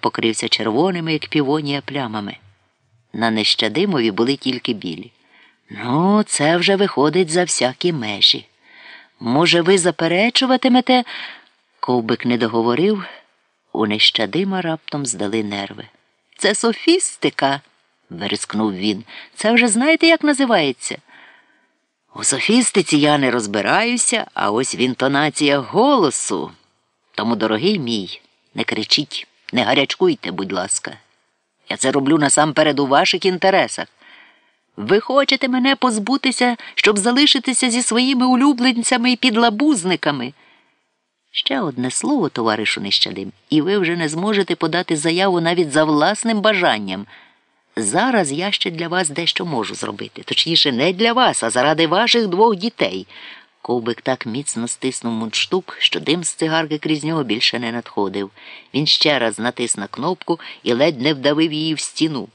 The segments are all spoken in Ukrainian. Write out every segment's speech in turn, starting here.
покрився червоними, як півонія плямами. На нещадимові були тільки білі. Ну, це вже виходить за всякі межі. Може, ви заперечуватимете? Ковбик не договорив, у нещадима раптом здали нерви. Це софістика, верескнув він. Це вже знаєте, як називається? У софістиці я не розбираюся, а ось в інтонаціях голосу. Тому, дорогий мій, не кричіть, не гарячкуйте, будь ласка. Я це роблю насамперед у ваших інтересах. Ви хочете мене позбутися, щоб залишитися зі своїми улюбленцями і підлабузниками. Ще одне слово, товаришу нещадим, і ви вже не зможете подати заяву навіть за власним бажанням. Зараз я ще для вас дещо можу зробити. Точніше, не для вас, а заради ваших двох дітей. Ковбик так міцно стиснув мундштук, що дим з цигарки крізь нього більше не надходив. Він ще раз натис на кнопку і ледь не вдавив її в стіну.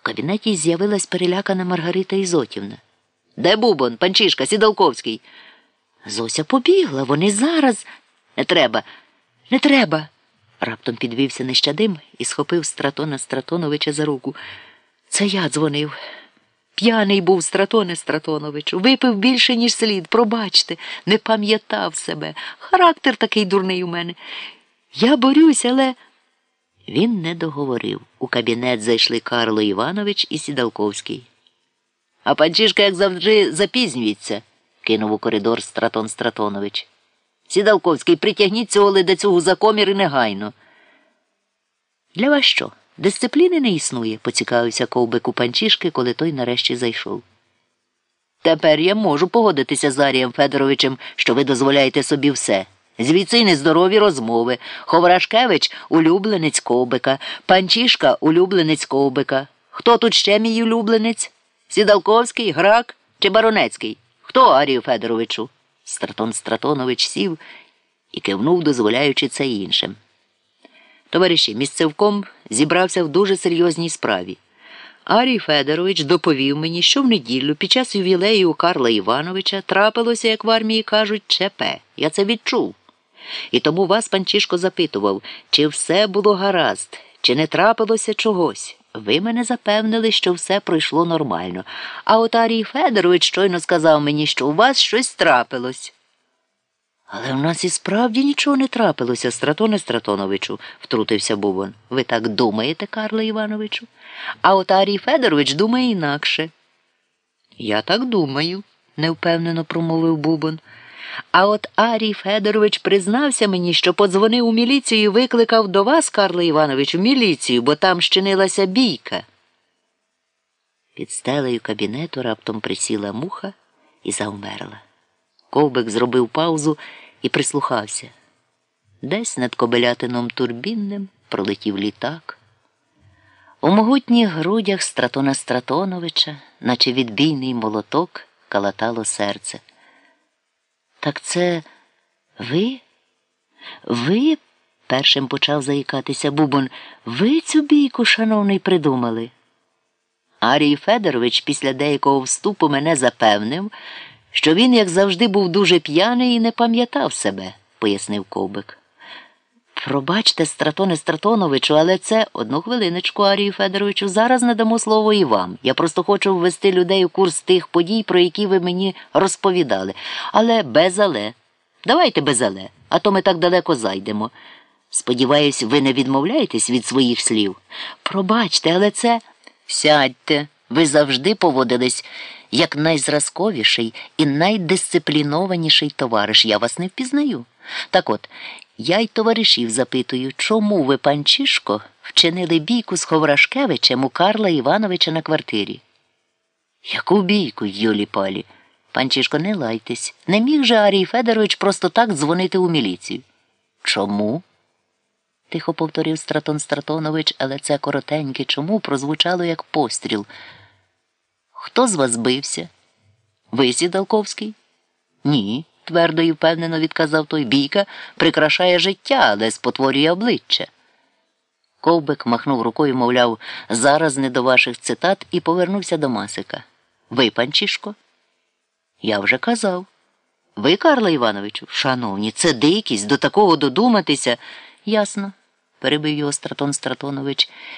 В кабінеті з'явилась перелякана Маргарита Ізотівна. Де Бубон, панчишка, Сідалковський? Зося побігла, вони зараз. Не треба, не треба. Раптом підвівся нещадим і схопив Стратона Стратоновича за руку. Це я дзвонив. П'яний був Стратоне Стратоновичу, випив більше, ніж слід. Пробачте, не пам'ятав себе. Характер такий дурний у мене. Я борюсь, але. Він не договорив. У кабінет зайшли Карло Іванович і Сідалковський. А панчишка, як завжди, запізнюється, кинув у коридор Стратон Стратонович. Сідалковський, притягніть цього ледацюгу за комір і негайно. Для вас що? Дисципліни не існує, поцікавився ковбик у панчішки, коли той нарешті зайшов. Тепер я можу погодитися з Арієм Федоровичем, що ви дозволяєте собі все. Звідси й нездорові розмови. Ховрашкевич улюбленець ковбика, панчішка улюбленець ковбика. Хто тут ще мій улюбленець? Сідалковський, грак чи Баронецький? Хто Арію Федоровичу? Стратон Стратонович сів і кивнув, дозволяючи це іншим. Товариші, місцевком зібрався в дуже серйозній справі. Арій Федорович доповів мені, що в неділю під час ювілею у Карла Івановича трапилося, як в армії кажуть, ЧП. Я це відчув. І тому вас, панчишко, запитував, чи все було гаразд, чи не трапилося чогось. Ви мене запевнили, що все пройшло нормально. А от Арій Федорович щойно сказав мені, що у вас щось трапилось. Але в нас і справді нічого не трапилося, Стратоне Стратоновичу, втрутився Бубон. Ви так думаєте, Карле Івановичу? А от Арій Федорович думає інакше. Я так думаю, невпевнено промовив Бубон. А от Арій Федорович признався мені, що подзвонив у міліцію і викликав до вас, Карле Іванович, в міліцію, бо там щинилася бійка. Під стелею кабінету раптом присіла муха і завмерла. Ковбик зробив паузу і прислухався. Десь над кобелятином турбінним пролетів літак. У могутніх грудях Стратона Стратоновича, наче відбійний молоток, калатало серце. Так це ви? Ви? першим почав заїкатися Бубон. Ви цю бійку, шановний, придумали. Арій Федорович після деякого вступу мене запевнив, що він, як завжди, був дуже п'яний і не пам'ятав себе, пояснив ковбик. Пробачте, Стратоне Стратоновичу, але це одну хвилиночку, Арію Федоровичу, зараз не дамо слово і вам. Я просто хочу ввести людей у курс тих подій, про які ви мені розповідали. Але без але. Давайте без але, а то ми так далеко зайдемо. Сподіваюсь, ви не відмовляєтесь від своїх слів. Пробачте, але це. Сядьте, ви завжди поводились як найзразковіший і найдисциплінованіший товариш. Я вас не впізнаю. Так от, я й товаришів запитую, чому ви, панчишко, вчинили бійку з Ховрашкевичем у Карла Івановича на квартирі? Яку бійку, Йолі Палі? Панчишко, не лайтесь. Не міг же Арій Федорович просто так дзвонити у міліцію. Чому? тихо повторив Стратон Стратонович, але це коротеньке чому прозвучало як постріл. Хто з вас бився? Ви, Сідалковський? Ні, твердо і впевнено відказав той бійка, прикрашає життя, але спотворює обличчя. Ковбик махнув рукою, мовляв, зараз не до ваших цитат, і повернувся до Масика. Ви, панчишко? Я вже казав. Ви, Карла Івановичу, шановні, це дикість, до такого додуматися. Ясно. перебив його Стратон Стратонович.